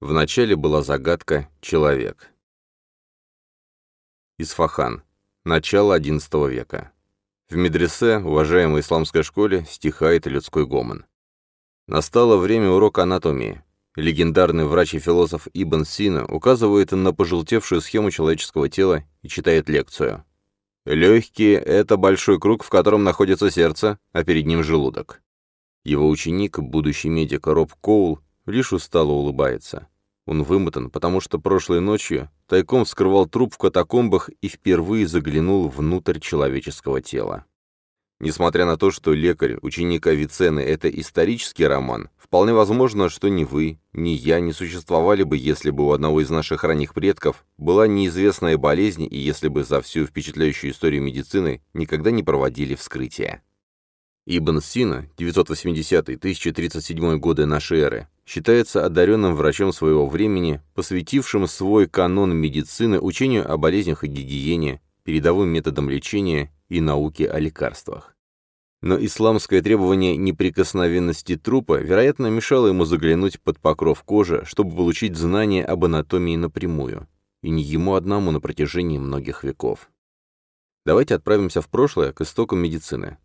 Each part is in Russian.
Вначале была загадка «человек». Исфахан. Начало XI века. В медресе, уважаемой исламской школе, стихает людской гомон. Настало время урока анатомии. Легендарный врач и философ Ибн Сина указывает на пожелтевшую схему человеческого тела и читает лекцию. Легкие — это большой круг, в котором находится сердце, а перед ним желудок. Его ученик, будущий медик Роб Коул, лишь устало улыбается. Он вымотан, потому что прошлой ночью тайком вскрывал труп в катакомбах и впервые заглянул внутрь человеческого тела. Несмотря на то, что «Лекарь», ученик Авиценны — это исторический роман, вполне возможно, что ни вы, ни я не существовали бы, если бы у одного из наших ранних предков была неизвестная болезнь и если бы за всю впечатляющую историю медицины никогда не проводили вскрытие. Ибн Сина, 980-1037 годы нашей эры, считается одаренным врачом своего времени, посвятившим свой канон медицины учению о болезнях и гигиене, передовым методам лечения и науке о лекарствах. Но исламское требование неприкосновенности трупа, вероятно, мешало ему заглянуть под покров кожи, чтобы получить знания об анатомии напрямую, и не ему одному на протяжении многих веков. Давайте отправимся в прошлое, к истокам медицины.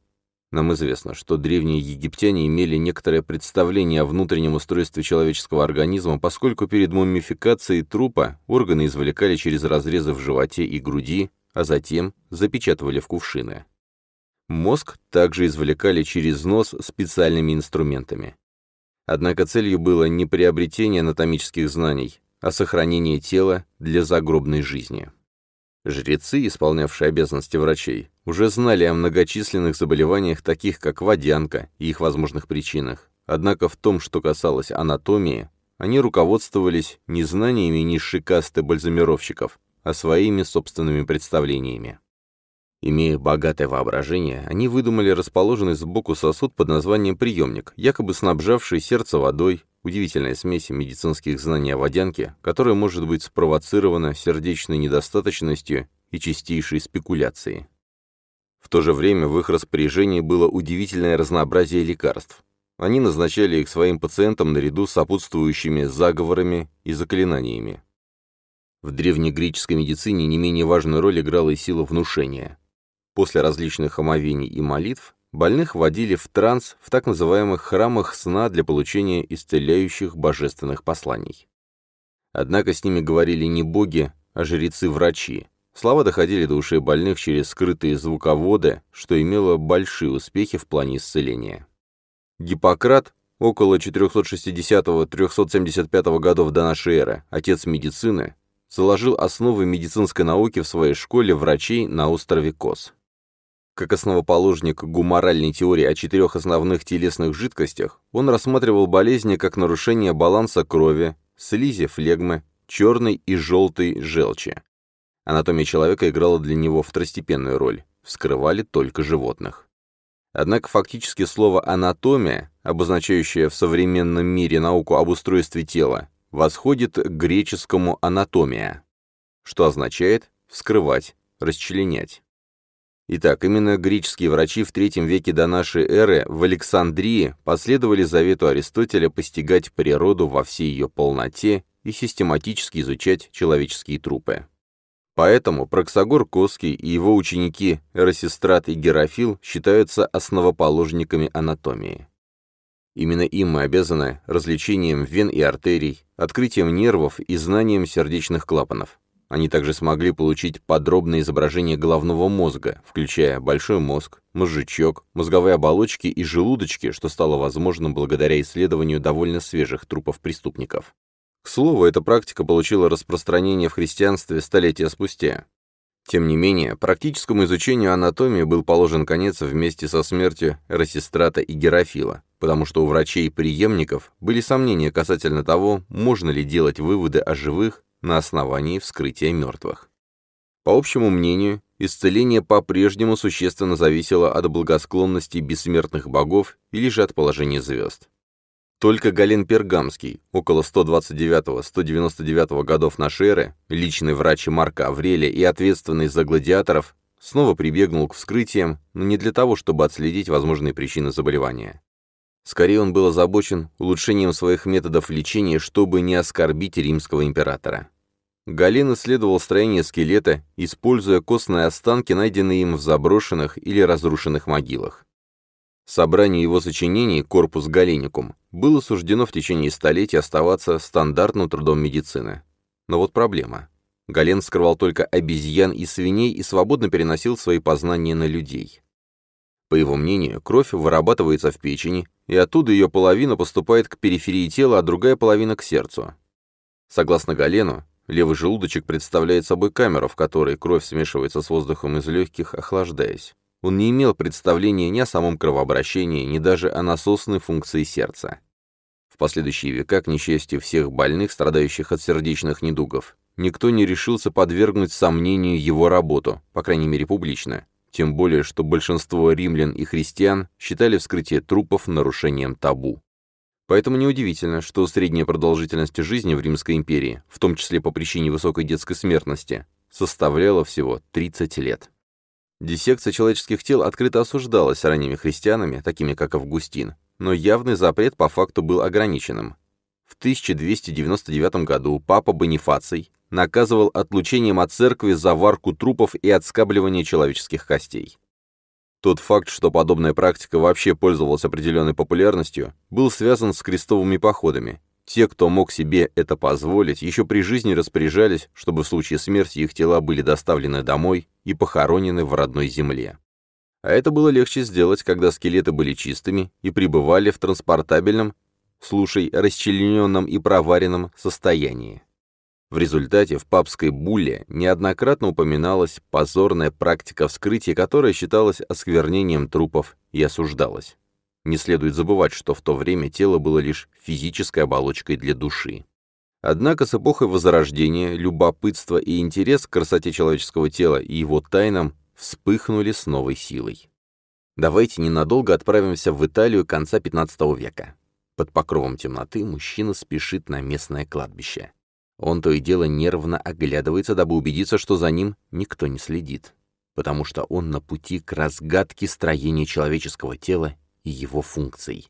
Нам известно, что древние египтяне имели некоторое представление о внутреннем устройстве человеческого организма, поскольку перед мумификацией трупа органы извлекали через разрезы в животе и груди, а затем запечатывали в кувшины. Мозг также извлекали через нос специальными инструментами. Однако целью было не приобретение анатомических знаний, а сохранение тела для загробной жизни. Жрецы, исполнявшие обязанности врачей, уже знали о многочисленных заболеваниях, таких как водянка и их возможных причинах. Однако в том, что касалось анатомии, они руководствовались не знаниями низшей касты бальзамировщиков, а своими собственными представлениями. Имея богатое воображение, они выдумали расположенный сбоку сосуд под названием приемник, якобы снабжавший сердце водой, удивительная смесь медицинских знаний о водянке, которая может быть спровоцирована сердечной недостаточностью и чистейшей спекуляцией. В то же время в их распоряжении было удивительное разнообразие лекарств. Они назначали их своим пациентам наряду с сопутствующими заговорами и заклинаниями. В древнегреческой медицине не менее важную роль играла и сила внушения. После различных омовений и молитв больных вводили в транс в так называемых храмах сна для получения исцеляющих божественных посланий. Однако с ними говорили не боги, а жрецы-врачи, Слова доходили до ушей больных через скрытые звуководы, что имело большие успехи в плане исцеления. Гиппократ, около 460-375 годов до нашей эры, отец медицины, заложил основы медицинской науки в своей школе врачей на острове Кос. Как основоположник гуморальной теории о четырех основных телесных жидкостях, он рассматривал болезни как нарушение баланса крови, слизи, флегмы, черной и желтой желчи. Анатомия человека играла для него второстепенную роль, вскрывали только животных. Однако фактически слово «анатомия», обозначающее в современном мире науку об устройстве тела, восходит к греческому «анатомия», что означает «вскрывать», «расчленять». Итак, именно греческие врачи в III веке до нашей эры в Александрии последовали завету Аристотеля постигать природу во всей ее полноте и систематически изучать человеческие трупы. Поэтому Проксагор Коский и его ученики Эросистрат и Герофил считаются основоположниками анатомии. Именно им мы обязаны развлечением вен и артерий, открытием нервов и знанием сердечных клапанов. Они также смогли получить подробное изображение головного мозга, включая большой мозг, мозжечок, мозговые оболочки и желудочки, что стало возможным благодаря исследованию довольно свежих трупов преступников. К слову, эта практика получила распространение в христианстве столетия спустя. Тем не менее, практическому изучению анатомии был положен конец вместе со смертью Расистрата и Герофила, потому что у врачей-преемников были сомнения касательно того, можно ли делать выводы о живых на основании вскрытия мертвых. По общему мнению, исцеление по-прежнему существенно зависело от благосклонности бессмертных богов или же от положения звезд. Только Гален Пергамский, около 129-199 годов нашей эры, личный врач Марка Аврелия и ответственный за гладиаторов, снова прибегнул к вскрытиям, но не для того, чтобы отследить возможные причины заболевания. Скорее он был озабочен улучшением своих методов лечения, чтобы не оскорбить римского императора. Гален исследовал строение скелета, используя костные останки, найденные им в заброшенных или разрушенных могилах. Собранию его сочинений «Корпус Галеникум» было суждено в течение столетий оставаться стандартным трудом медицины. Но вот проблема. Гален скрывал только обезьян и свиней и свободно переносил свои познания на людей. По его мнению, кровь вырабатывается в печени, и оттуда ее половина поступает к периферии тела, а другая половина к сердцу. Согласно Галену, левый желудочек представляет собой камеру, в которой кровь смешивается с воздухом из легких, охлаждаясь. Он не имел представления ни о самом кровообращении, ни даже о насосной функции сердца. В последующие века, к несчастью всех больных, страдающих от сердечных недугов, никто не решился подвергнуть сомнению его работу, по крайней мере публично, тем более, что большинство римлян и христиан считали вскрытие трупов нарушением табу. Поэтому неудивительно, что средняя продолжительность жизни в Римской империи, в том числе по причине высокой детской смертности, составляла всего 30 лет. Диссекция человеческих тел открыто осуждалась ранними христианами, такими как Августин, но явный запрет по факту был ограниченным. В 1299 году папа Бонифаций наказывал отлучением от церкви заварку трупов и отскабливание человеческих костей. Тот факт, что подобная практика вообще пользовалась определенной популярностью, был связан с крестовыми походами. Те, кто мог себе это позволить, еще при жизни распоряжались, чтобы в случае смерти их тела были доставлены домой и похоронены в родной земле. А это было легче сделать, когда скелеты были чистыми и пребывали в транспортабельном, слушай, расчлененном и проваренном состоянии. В результате в папской булле неоднократно упоминалась позорная практика вскрытия, которая считалась осквернением трупов и осуждалась. Не следует забывать, что в то время тело было лишь физической оболочкой для души. Однако с эпохой Возрождения любопытство и интерес к красоте человеческого тела и его тайнам вспыхнули с новой силой. Давайте ненадолго отправимся в Италию конца 15 века. Под покровом темноты мужчина спешит на местное кладбище. Он то и дело нервно оглядывается, дабы убедиться, что за ним никто не следит, потому что он на пути к разгадке строения человеческого тела и его функций.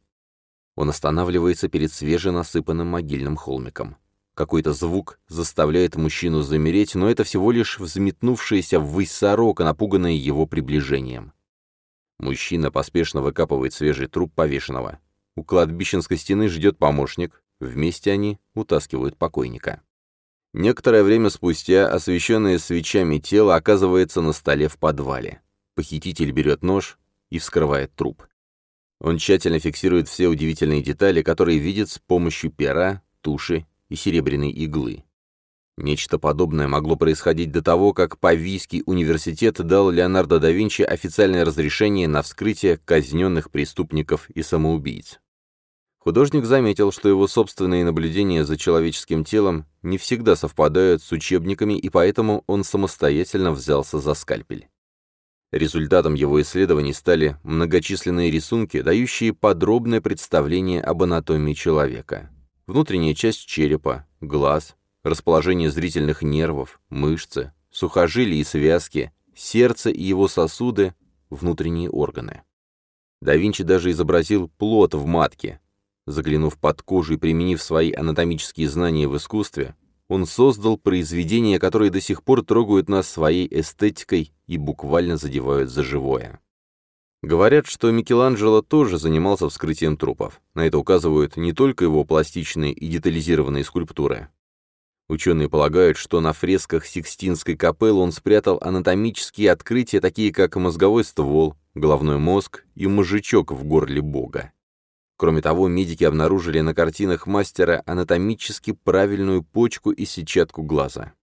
Он останавливается перед свеженасыпанным могильным холмиком. Какой-то звук заставляет мужчину замереть, но это всего лишь взметнувшаяся ввысь сорока, напуганная его приближением. Мужчина поспешно выкапывает свежий труп повешенного. У кладбищенской стены ждет помощник, вместе они утаскивают покойника. Некоторое время спустя освещенное свечами тело оказывается на столе в подвале. Похититель берет нож и вскрывает труп. Он тщательно фиксирует все удивительные детали, которые видит с помощью пера, туши и серебряной иглы. Нечто подобное могло происходить до того, как Павийский университет дал Леонардо да Винчи официальное разрешение на вскрытие казненных преступников и самоубийц. Художник заметил, что его собственные наблюдения за человеческим телом не всегда совпадают с учебниками, и поэтому он самостоятельно взялся за скальпель. Результатом его исследований стали многочисленные рисунки, дающие подробное представление об анатомии человека. Внутренняя часть черепа, глаз, расположение зрительных нервов, мышцы, сухожилия и связки, сердце и его сосуды, внутренние органы. Да Винчи даже изобразил плод в матке, Заглянув под кожу и применив свои анатомические знания в искусстве, он создал произведения, которые до сих пор трогают нас своей эстетикой и буквально задевают за живое. Говорят, что Микеланджело тоже занимался вскрытием трупов. На это указывают не только его пластичные и детализированные скульптуры. Ученые полагают, что на фресках Сикстинской капеллы он спрятал анатомические открытия, такие как мозговой ствол, головной мозг и мозжечок в горле бога. Кроме того, медики обнаружили на картинах мастера анатомически правильную почку и сетчатку глаза.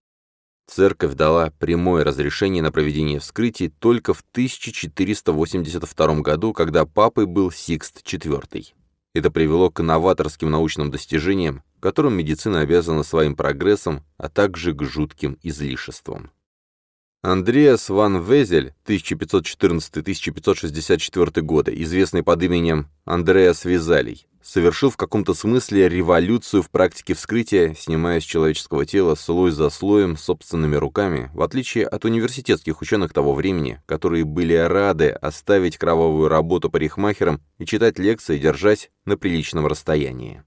Церковь дала прямое разрешение на проведение вскрытий только в 1482 году, когда папой был Сикст IV. Это привело к новаторским научным достижениям, которым медицина обязана своим прогрессом, а также к жутким излишествам. Андреас ван Везель, 1514-1564 годы, известный под именем Андреас Везалий, совершил в каком-то смысле революцию в практике вскрытия, снимая с человеческого тела слой за слоем собственными руками, в отличие от университетских ученых того времени, которые были рады оставить кровавую работу парикмахерам и читать лекции, держась на приличном расстоянии.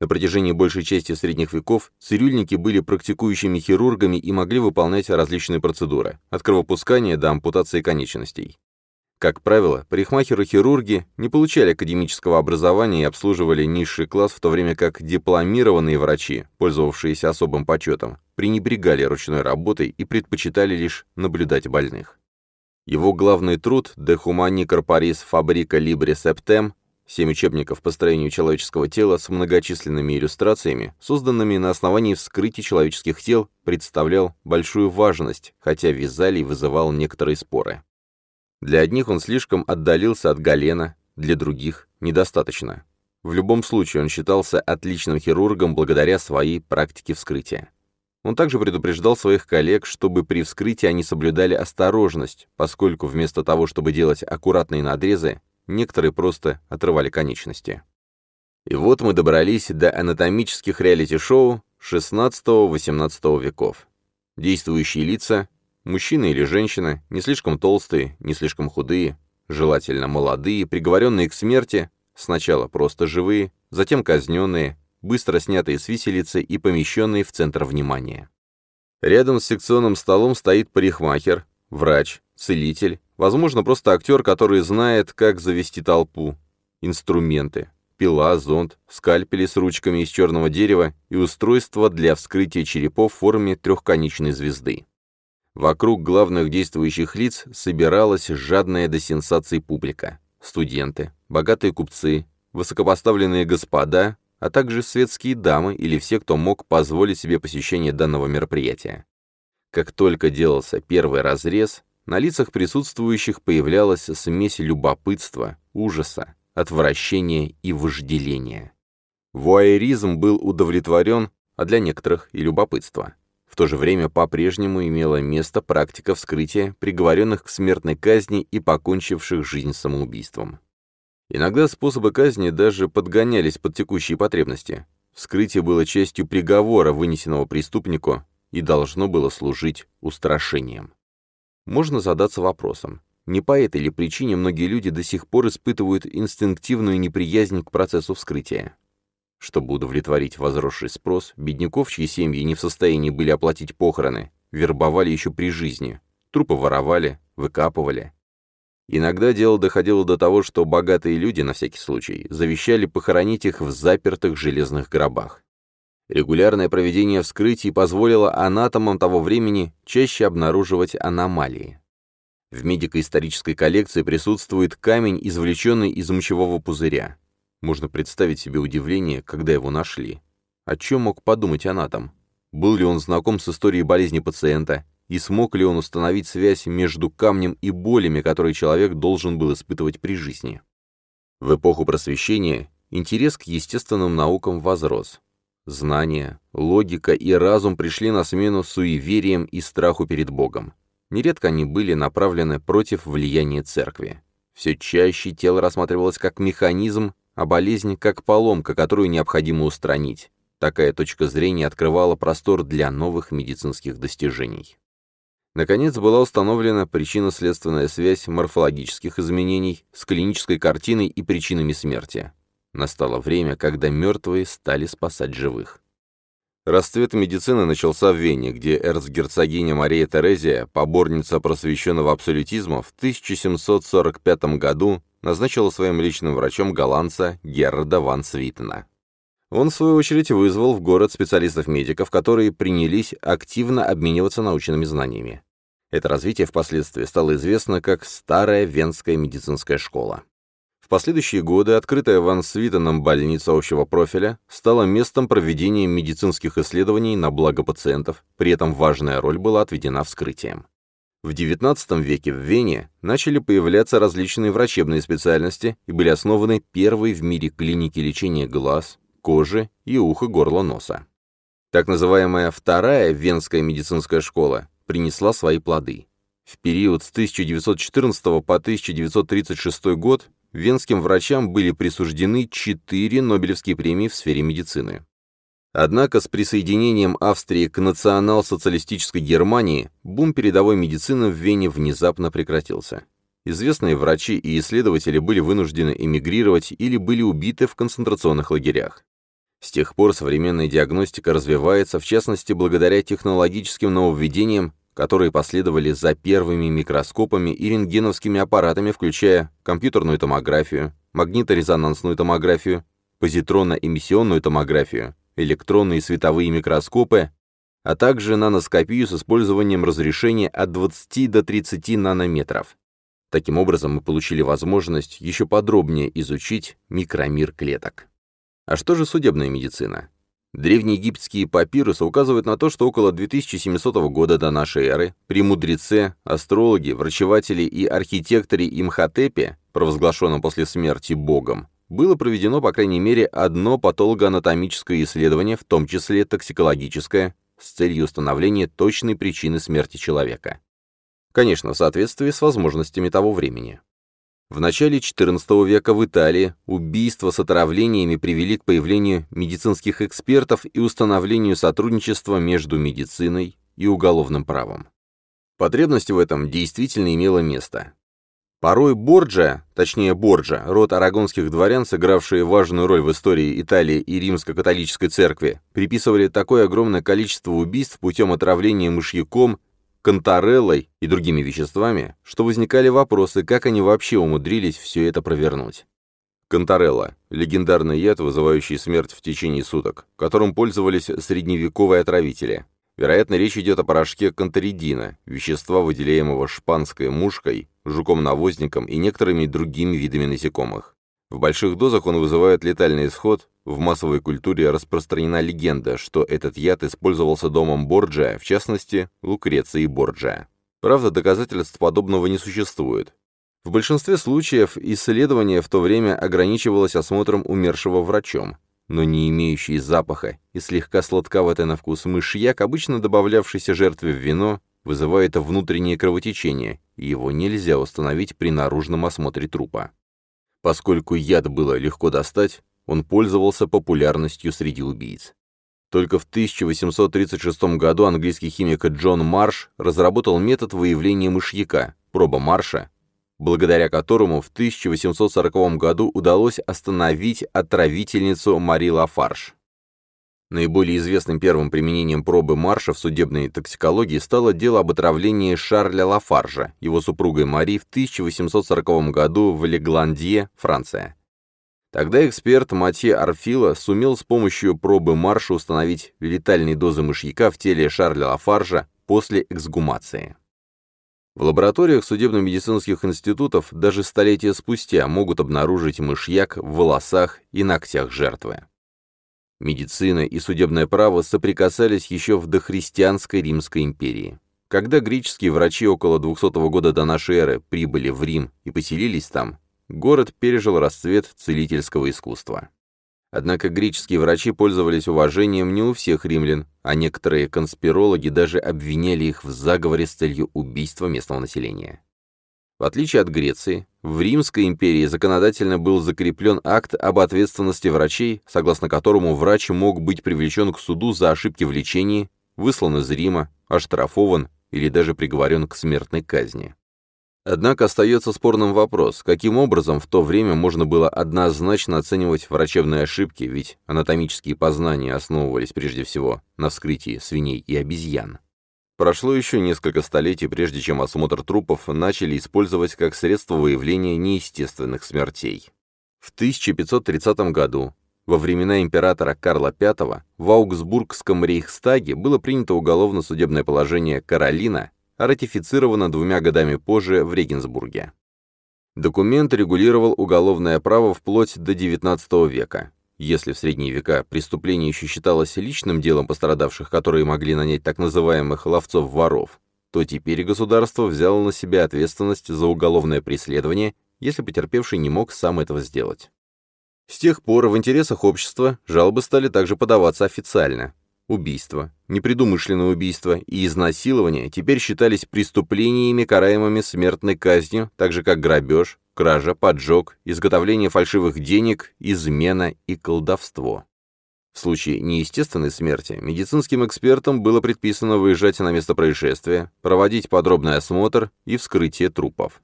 На протяжении большей части средних веков цирюльники были практикующими хирургами и могли выполнять различные процедуры, от кровопускания до ампутации конечностей. Как правило, парикмахеры-хирурги не получали академического образования и обслуживали низший класс, в то время как дипломированные врачи, пользовавшиеся особым почетом, пренебрегали ручной работой и предпочитали лишь наблюдать больных. Его главный труд «De Humani Corporis Fabrica Libre Septem» Семь учебников по строению человеческого тела с многочисленными иллюстрациями, созданными на основании вскрытий человеческих тел, представлял большую важность, хотя Визалий вызывал некоторые споры. Для одних он слишком отдалился от Галена, для других – недостаточно. В любом случае он считался отличным хирургом благодаря своей практике вскрытия. Он также предупреждал своих коллег, чтобы при вскрытии они соблюдали осторожность, поскольку вместо того, чтобы делать аккуратные надрезы, некоторые просто отрывали конечности. И вот мы добрались до анатомических реалити-шоу XVI-XVIII веков. Действующие лица – мужчина или женщина, не слишком толстые, не слишком худые, желательно молодые, приговоренные к смерти, сначала просто живые, затем казненные, быстро снятые с виселицы и помещенные в центр внимания. Рядом с секционным столом стоит парикмахер, врач, целитель, возможно, просто актер, который знает, как завести толпу. Инструменты. Пила, зонд, скальпели с ручками из черного дерева и устройство для вскрытия черепов в форме трехконечной звезды. Вокруг главных действующих лиц собиралась жадная до сенсаций публика. Студенты, богатые купцы, высокопоставленные господа, а также светские дамы или все, кто мог позволить себе посещение данного мероприятия. Как только делался первый разрез, на лицах присутствующих появлялась смесь любопытства, ужаса, отвращения и вожделения. Вуайеризм был удовлетворен, а для некоторых и любопытство. В то же время по-прежнему имела место практика вскрытия приговоренных к смертной казни и покончивших жизнь самоубийством. Иногда способы казни даже подгонялись под текущие потребности. Вскрытие было частью приговора, вынесенного преступнику, и должно было служить устрашением. Можно задаться вопросом, не по этой ли причине многие люди до сих пор испытывают инстинктивную неприязнь к процессу вскрытия? Чтобы удовлетворить возросший спрос, бедняков, чьи семьи не в состоянии были оплатить похороны, вербовали еще при жизни, трупы воровали, выкапывали. Иногда дело доходило до того, что богатые люди, на всякий случай, завещали похоронить их в запертых железных гробах. Регулярное проведение вскрытий позволило анатомам того времени чаще обнаруживать аномалии. В медико-исторической коллекции присутствует камень, извлеченный из мочевого пузыря. Можно представить себе удивление, когда его нашли. О чем мог подумать анатом? Был ли он знаком с историей болезни пациента, и смог ли он установить связь между камнем и болями, которые человек должен был испытывать при жизни? В эпоху просвещения интерес к естественным наукам возрос. Знания, логика и разум пришли на смену суевериям и страху перед Богом. Нередко они были направлены против влияния церкви. Все чаще тело рассматривалось как механизм, а болезнь как поломка, которую необходимо устранить. Такая точка зрения открывала простор для новых медицинских достижений. Наконец была установлена причинно-следственная связь морфологических изменений с клинической картиной и причинами смерти. Настало время, когда мертвые стали спасать живых. Расцвет медицины начался в Вене, где эрцгерцогиня Мария Терезия, поборница просвещенного абсолютизма, в 1745 году назначила своим личным врачом голландца Герарда ван Свитена. Он, в свою очередь, вызвал в город специалистов-медиков, которые принялись активно обмениваться научными знаниями. Это развитие впоследствии стало известно как «Старая Венская медицинская школа». В последующие годы открытая Ван Свитеном больница общего профиля стала местом проведения медицинских исследований на благо пациентов, при этом важная роль была отведена вскрытием. В XIX веке в Вене начали появляться различные врачебные специальности и были основаны первые в мире клиники лечения глаз, кожи и уха, горла, носа. Так называемая Вторая Венская медицинская школа принесла свои плоды. В период с 1914 по 1936 год венским врачам были присуждены четыре Нобелевские премии в сфере медицины. Однако с присоединением Австрии к национал-социалистической Германии бум передовой медицины в Вене внезапно прекратился. Известные врачи и исследователи были вынуждены эмигрировать или были убиты в концентрационных лагерях. С тех пор современная диагностика развивается, в частности, благодаря технологическим нововведениям, которые последовали за первыми микроскопами и рентгеновскими аппаратами, включая компьютерную томографию, магниторезонансную томографию, позитронно-эмиссионную томографию, электронные световые микроскопы, а также наноскопию с использованием разрешения от 20 до 30 нанометров. Таким образом, мы получили возможность еще подробнее изучить микромир клеток. А что же судебная медицина? Древнеегипетские папирусы указывают на то, что около 2700 года до нашей эры при мудреце, астрологе, врачевателе и архитекторе Имхотепе, провозглашенном после смерти богом, было проведено, по крайней мере, одно патологоанатомическое исследование, в том числе токсикологическое, с целью установления точной причины смерти человека. Конечно, в соответствии с возможностями того времени. В начале XIV века в Италии убийства с отравлениями привели к появлению медицинских экспертов и установлению сотрудничества между медициной и уголовным правом. Потребность в этом действительно имела место. Порой Борджа, точнее Борджа, род арагонских дворян, сыгравшие важную роль в истории Италии и римско-католической церкви, приписывали такое огромное количество убийств путем отравления мышьяком кантореллой и другими веществами, что возникали вопросы, как они вообще умудрились все это провернуть. Канторелла – легендарный яд, вызывающий смерть в течение суток, которым пользовались средневековые отравители. Вероятно, речь идет о порошке канторидина, вещества, выделяемого шпанской мушкой, жуком-навозником и некоторыми другими видами насекомых. В больших дозах он вызывает летальный исход, в массовой культуре распространена легенда, что этот яд использовался домом Борджиа, в частности, Лукрецией Борджиа. Правда, доказательств подобного не существует. В большинстве случаев исследование в то время ограничивалось осмотром умершего врачом, но не имеющий запаха и слегка сладковатый на вкус мышьяк, обычно добавлявшийся жертве в вино, вызывает внутреннее кровотечение, и его нельзя установить при наружном осмотре трупа. Поскольку яд было легко достать, он пользовался популярностью среди убийц. Только в 1836 году английский химик Джон Марш разработал метод выявления мышьяка, проба Марша, благодаря которому в 1840 году удалось остановить отравительницу Мари Лафарш. Наиболее известным первым применением пробы Марша в судебной токсикологии стало дело об отравлении Шарля Лафаржа, его супругой Мари, в 1840 году в Легландье, Франция. Тогда эксперт Матье Арфила сумел с помощью пробы Марша установить летальные дозы мышьяка в теле Шарля Лафаржа после эксгумации. В лабораториях судебно-медицинских институтов даже столетия спустя могут обнаружить мышьяк в волосах и ногтях жертвы. Медицина и судебное право соприкасались еще в дохристианской Римской империи. Когда греческие врачи около 200 года до нашей эры прибыли в Рим и поселились там, город пережил расцвет целительского искусства. Однако греческие врачи пользовались уважением не у всех римлян, а некоторые конспирологи даже обвиняли их в заговоре с целью убийства местного населения. В отличие от Греции, в Римской империи законодательно был закреплен акт об ответственности врачей, согласно которому врач мог быть привлечен к суду за ошибки в лечении, выслан из Рима, оштрафован или даже приговорен к смертной казни. Однако остается спорным вопрос, каким образом в то время можно было однозначно оценивать врачебные ошибки, ведь анатомические познания основывались прежде всего на вскрытии свиней и обезьян. Прошло еще несколько столетий, прежде чем осмотр трупов начали использовать как средство выявления неестественных смертей. В 1530 году, во времена императора Карла V, в Аугсбургском рейхстаге было принято уголовно-судебное положение «Каролина», ратифицировано двумя годами позже в Регенсбурге. Документ регулировал уголовное право вплоть до XIX века. Если в средние века преступление еще считалось личным делом пострадавших, которые могли нанять так называемых ловцов-воров, то теперь государство взяло на себя ответственность за уголовное преследование, если потерпевший не мог сам этого сделать. С тех пор в интересах общества жалобы стали также подаваться официально. Убийство, непредумышленное убийство и изнасилование теперь считались преступлениями, караемыми смертной казнью, так же как грабеж, кража, поджог, изготовление фальшивых денег, измена и колдовство. В случае неестественной смерти медицинским экспертам было предписано выезжать на место происшествия, проводить подробный осмотр и вскрытие трупов.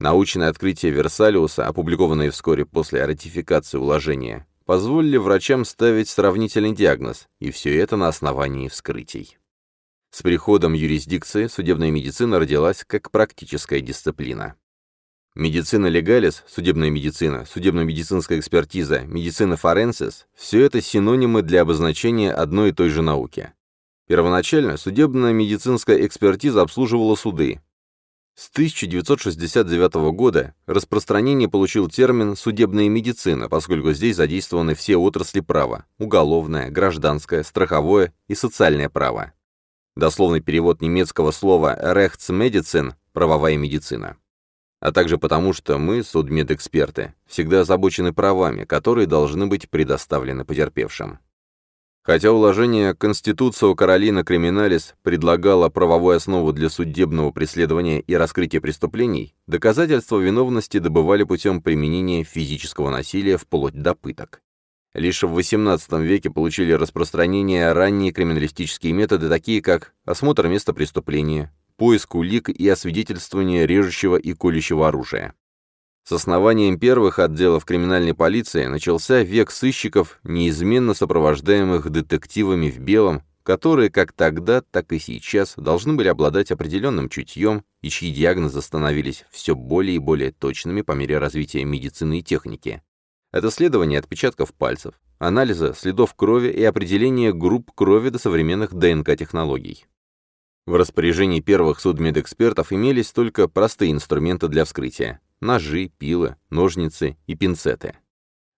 Научное открытие Версалиуса, опубликованное вскоре после ратификации уложения, позволили врачам ставить сравнительный диагноз, и все это на основании вскрытий. С приходом юрисдикции судебная медицина родилась как практическая дисциплина. Медицина легалис, судебная медицина, судебно-медицинская экспертиза, медицина форенсис – все это синонимы для обозначения одной и той же науки. Первоначально судебная медицинская экспертиза обслуживала суды. С 1969 года распространение получил термин «судебная медицина», поскольку здесь задействованы все отрасли права – уголовное, гражданское, страховое и социальное право. Дословный перевод немецкого слова «rechtsmedicin» – правовая медицина а также потому, что мы, судмедэксперты, всегда озабочены правами, которые должны быть предоставлены потерпевшим. Хотя уложение Конституцию Каролина Криминалис предлагало правовую основу для судебного преследования и раскрытия преступлений, доказательства виновности добывали путем применения физического насилия вплоть до пыток. Лишь в XVIII веке получили распространение ранние криминалистические методы, такие как осмотр места преступления, поиск улик и освидетельствование режущего и колющего оружия. С основанием первых отделов криминальной полиции начался век сыщиков, неизменно сопровождаемых детективами в белом, которые как тогда, так и сейчас должны были обладать определенным чутьем и чьи диагнозы становились все более и более точными по мере развития медицины и техники. Это следование отпечатков пальцев, анализа следов крови и определение групп крови до современных ДНК-технологий. В распоряжении первых судмедэкспертов имелись только простые инструменты для вскрытия – ножи, пилы, ножницы и пинцеты.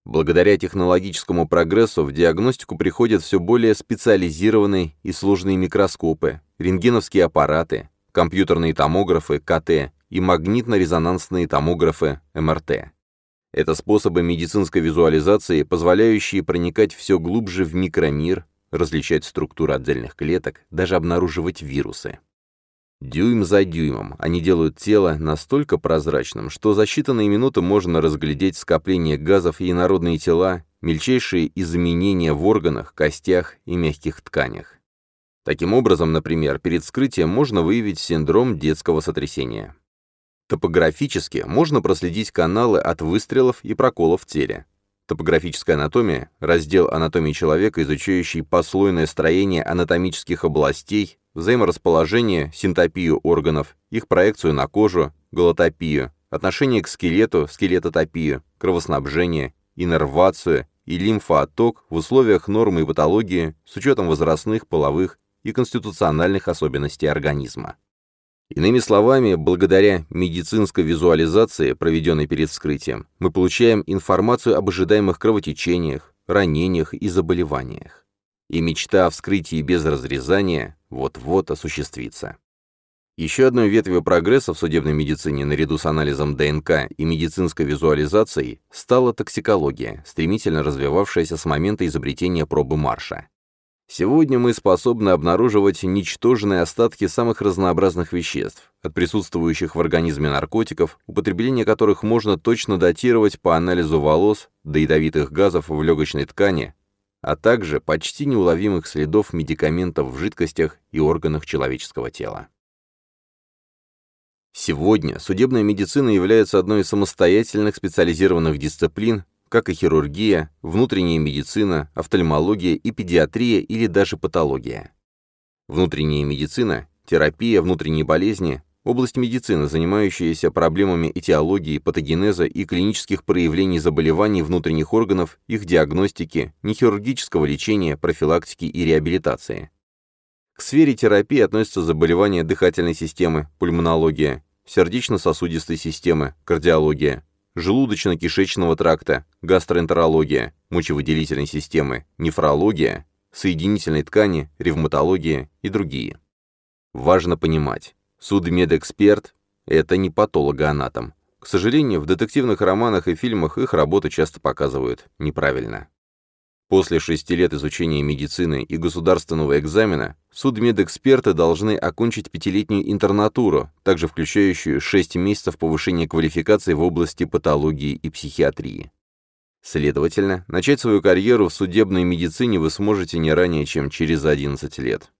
Благодаря технологическому прогрессу в диагностику приходят все более специализированные и сложные микроскопы, рентгеновские аппараты, компьютерные томографы КТ и магнитно-резонансные томографы МРТ. Это способы медицинской визуализации, позволяющие проникать все глубже в микромир, различать структуру отдельных клеток, даже обнаруживать вирусы. Дюйм за дюймом они делают тело настолько прозрачным, что за считанные минуты можно разглядеть скопление газов и инородные тела, мельчайшие изменения в органах, костях и мягких тканях. Таким образом, например, перед вскрытием можно выявить синдром детского сотрясения. Топографически можно проследить каналы от выстрелов и проколов в теле. Топографическая анатомия – раздел анатомии человека, изучающий послойное строение анатомических областей, взаиморасположение, синтопию органов, их проекцию на кожу, голотопию, отношение к скелету, скелетотопию, кровоснабжение, иннервацию и лимфоотток в условиях нормы и патологии с учетом возрастных, половых и конституциональных особенностей организма. Иными словами, благодаря медицинской визуализации, проведенной перед вскрытием, мы получаем информацию об ожидаемых кровотечениях, ранениях и заболеваниях. И мечта о вскрытии без разрезания вот-вот осуществится. Еще одной ветвью прогресса в судебной медицине наряду с анализом ДНК и медицинской визуализацией стала токсикология, стремительно развивавшаяся с момента изобретения пробы Марша. Сегодня мы способны обнаруживать ничтожные остатки самых разнообразных веществ, от присутствующих в организме наркотиков, употребление которых можно точно датировать по анализу волос до ядовитых газов в легочной ткани, а также почти неуловимых следов медикаментов в жидкостях и органах человеческого тела. Сегодня судебная медицина является одной из самостоятельных специализированных дисциплин, как и хирургия, внутренняя медицина, офтальмология и педиатрия или даже патология. Внутренняя медицина, терапия внутренней болезни, область медицины, занимающаяся проблемами этиологии, патогенеза и клинических проявлений заболеваний внутренних органов, их диагностики, нехирургического лечения, профилактики и реабилитации. К сфере терапии относятся заболевания дыхательной системы, пульмонология, сердечно-сосудистой системы, кардиология, желудочно-кишечного тракта, гастроэнтерология, мочевыделительной системы, нефрология, соединительной ткани, ревматология и другие. Важно понимать, судмедэксперт – это не патологоанатом. К сожалению, в детективных романах и фильмах их работу часто показывают неправильно. После шести лет изучения медицины и государственного экзамена судмедэксперты должны окончить пятилетнюю интернатуру, также включающую шесть месяцев повышения квалификации в области патологии и психиатрии. Следовательно, начать свою карьеру в судебной медицине вы сможете не ранее, чем через 11 лет.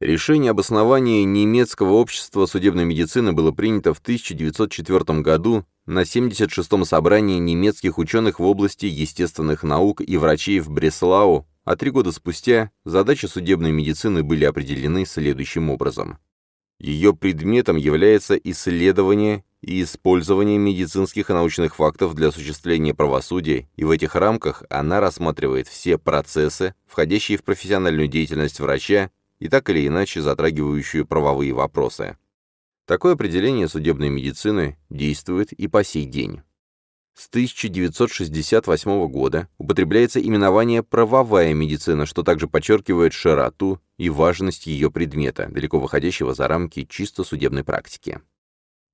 Решение об основании немецкого общества судебной медицины было принято в 1904 году на 76-м собрании немецких ученых в области естественных наук и врачей в Бреслау, а три года спустя задачи судебной медицины были определены следующим образом. Ее предметом является исследование и использование медицинских и научных фактов для осуществления правосудия, и в этих рамках она рассматривает все процессы, входящие в профессиональную деятельность врача и так или иначе затрагивающую правовые вопросы. Такое определение судебной медицины действует и по сей день. С 1968 года употребляется именование «правовая медицина», что также подчеркивает широту и важность ее предмета, далеко выходящего за рамки чисто судебной практики.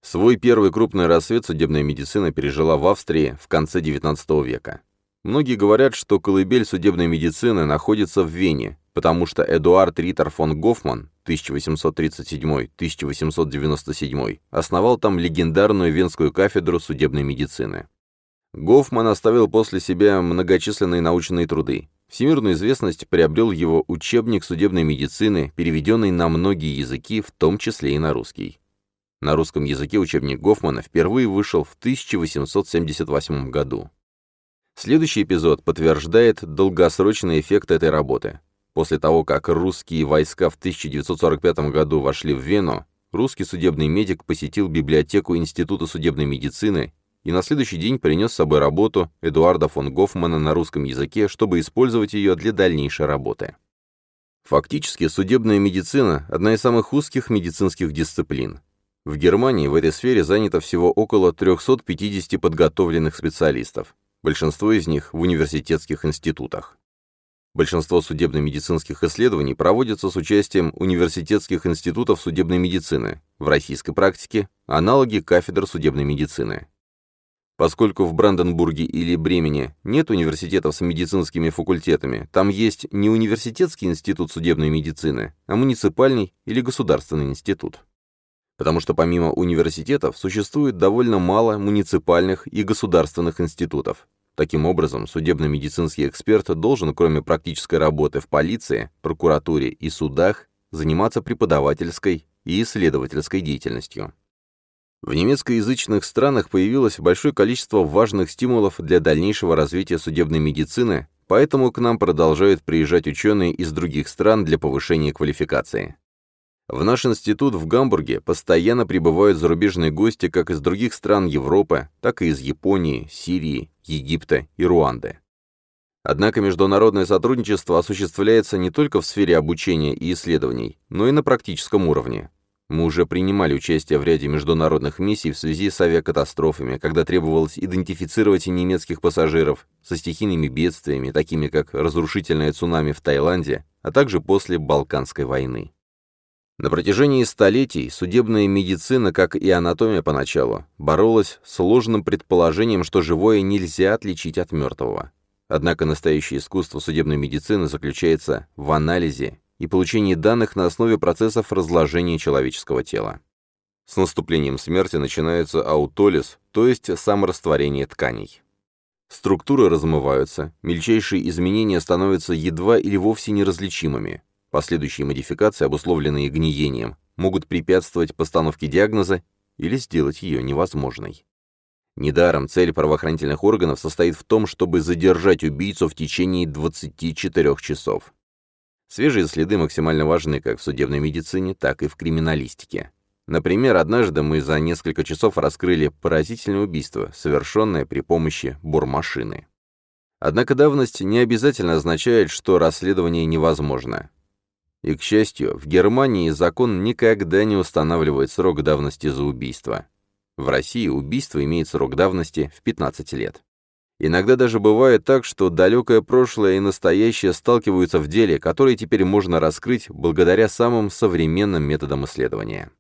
Свой первый крупный рассвет судебная медицина пережила в Австрии в конце XIX века. Многие говорят, что колыбель судебной медицины находится в Вене, потому что Эдуард Риттер фон Гофман 1837-1897 основал там легендарную Венскую кафедру судебной медицины. Гофман оставил после себя многочисленные научные труды. Всемирную известность приобрел его учебник судебной медицины, переведенный на многие языки, в том числе и на русский. На русском языке учебник Гофмана впервые вышел в 1878 году. Следующий эпизод подтверждает долгосрочный эффект этой работы. После того, как русские войска в 1945 году вошли в Вену, русский судебный медик посетил библиотеку Института судебной медицины и на следующий день принес с собой работу Эдуарда фон Гофмана на русском языке, чтобы использовать ее для дальнейшей работы. Фактически, судебная медицина – одна из самых узких медицинских дисциплин. В Германии в этой сфере занято всего около 350 подготовленных специалистов, большинство из них в университетских институтах. Большинство судебно-медицинских исследований проводятся с участием университетских институтов судебной медицины, в российской практике – аналоги кафедр судебной медицины. Поскольку в Бранденбурге или Бремени нет университетов с медицинскими факультетами, там есть не университетский институт судебной медицины, а муниципальный или государственный институт. Потому что помимо университетов существует довольно мало муниципальных и государственных институтов, Таким образом, судебно-медицинский эксперт должен, кроме практической работы в полиции, прокуратуре и судах, заниматься преподавательской и исследовательской деятельностью. В немецкоязычных странах появилось большое количество важных стимулов для дальнейшего развития судебной медицины, поэтому к нам продолжают приезжать ученые из других стран для повышения квалификации. В наш институт в Гамбурге постоянно прибывают зарубежные гости как из других стран Европы, так и из Японии, Сирии, Египта и Руанды. Однако международное сотрудничество осуществляется не только в сфере обучения и исследований, но и на практическом уровне. Мы уже принимали участие в ряде международных миссий в связи с авиакатастрофами, когда требовалось идентифицировать немецких пассажиров со стихийными бедствиями, такими как разрушительное цунами в Таиланде, а также после Балканской войны. На протяжении столетий судебная медицина, как и анатомия поначалу, боролась с сложным предположением, что живое нельзя отличить от мертвого. Однако настоящее искусство судебной медицины заключается в анализе и получении данных на основе процессов разложения человеческого тела. С наступлением смерти начинается аутолиз, то есть саморастворение тканей. Структуры размываются, мельчайшие изменения становятся едва или вовсе неразличимыми, Последующие модификации, обусловленные гниением, могут препятствовать постановке диагноза или сделать ее невозможной. Недаром цель правоохранительных органов состоит в том, чтобы задержать убийцу в течение 24 часов. Свежие следы максимально важны как в судебной медицине, так и в криминалистике. Например, однажды мы за несколько часов раскрыли поразительное убийство, совершенное при помощи бормашины. Однако давность не обязательно означает, что расследование невозможно. И, к счастью, в Германии закон никогда не устанавливает срок давности за убийство. В России убийство имеет срок давности в 15 лет. Иногда даже бывает так, что далекое прошлое и настоящее сталкиваются в деле, которое теперь можно раскрыть благодаря самым современным методам исследования.